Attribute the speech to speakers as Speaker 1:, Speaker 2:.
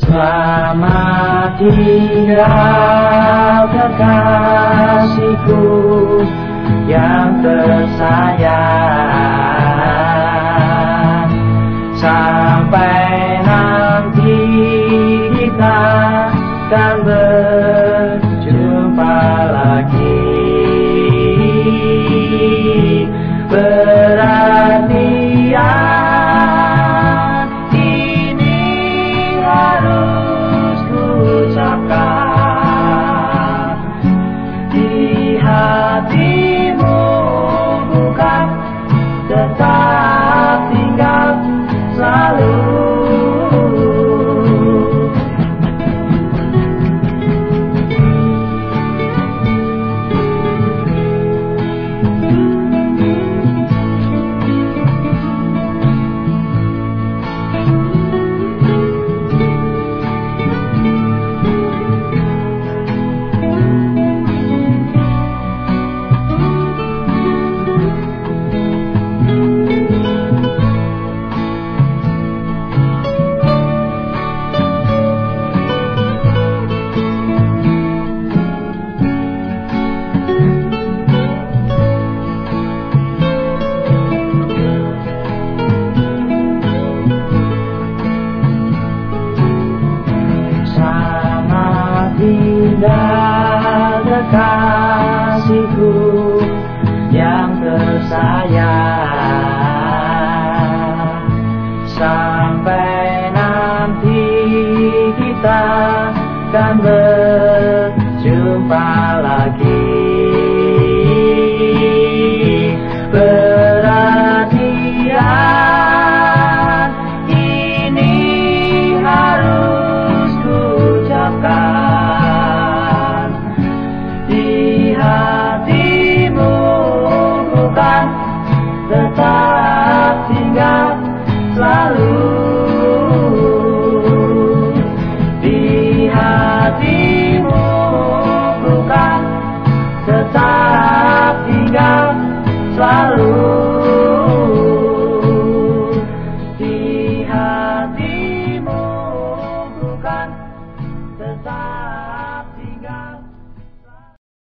Speaker 1: Selamat tinggal kekasihku yang tersayang the fire. Tinggal kekasihku yang tersayang. Sampai nanti kita akan ber selalu